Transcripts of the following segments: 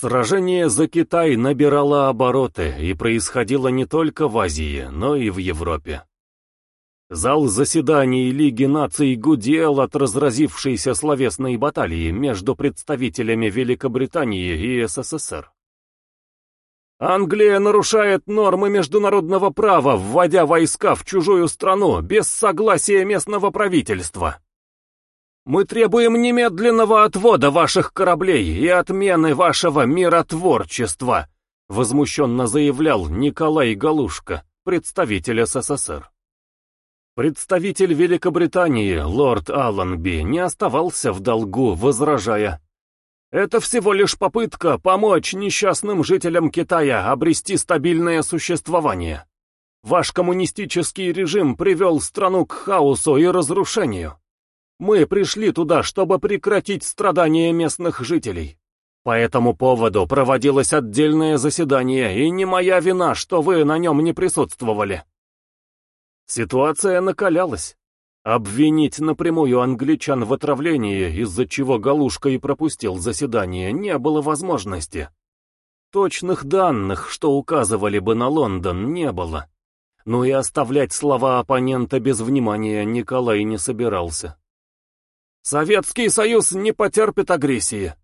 Сражение за Китай набирало обороты и происходило не только в Азии, но и в Европе. Зал заседаний Лиги наций гудел от разразившейся словесной баталии между представителями Великобритании и СССР. Англия нарушает нормы международного права, вводя войска в чужую страну без согласия местного правительства. Мы требуем немедленного отвода ваших кораблей и отмены вашего миротворчества, возмущенно заявлял Николай Галушка, представитель СССР. Представитель Великобритании, лорд Алланби, не оставался в долгу, возражая. Это всего лишь попытка помочь несчастным жителям Китая обрести стабильное существование. Ваш коммунистический режим привел страну к хаосу и разрушению. Мы пришли туда, чтобы прекратить страдания местных жителей. По этому поводу проводилось отдельное заседание, и не моя вина, что вы на нем не присутствовали. Ситуация накалялась. Обвинить напрямую англичан в отравлении, из-за чего Галушка и пропустил заседание, не было возможности. Точных данных, что указывали бы на Лондон, не было. Но и оставлять слова оппонента без внимания Николай не собирался. Советский Союз не потерпит агрессии.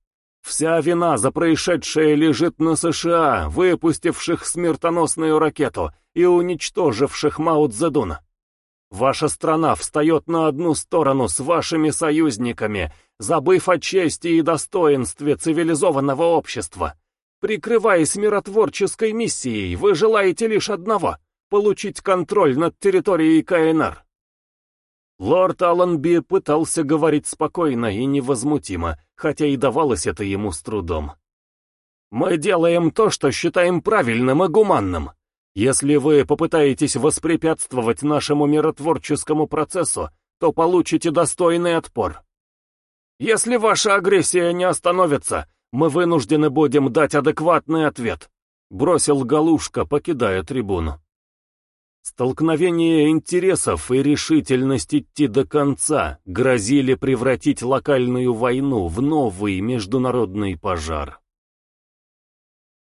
Вся вина за происшедшее лежит на США, выпустивших смертоносную ракету и уничтоживших Мао Цзэдуна. Ваша страна встает на одну сторону с вашими союзниками, забыв о чести и достоинстве цивилизованного общества. Прикрываясь миротворческой миссией, вы желаете лишь одного — получить контроль над территорией КНР. Лорд Алланби пытался говорить спокойно и невозмутимо, хотя и давалось это ему с трудом. «Мы делаем то, что считаем правильным и гуманным. Если вы попытаетесь воспрепятствовать нашему миротворческому процессу, то получите достойный отпор. Если ваша агрессия не остановится, мы вынуждены будем дать адекватный ответ», бросил Галушка, покидая трибуну. Столкновение интересов и решительность идти до конца грозили превратить локальную войну в новый международный пожар.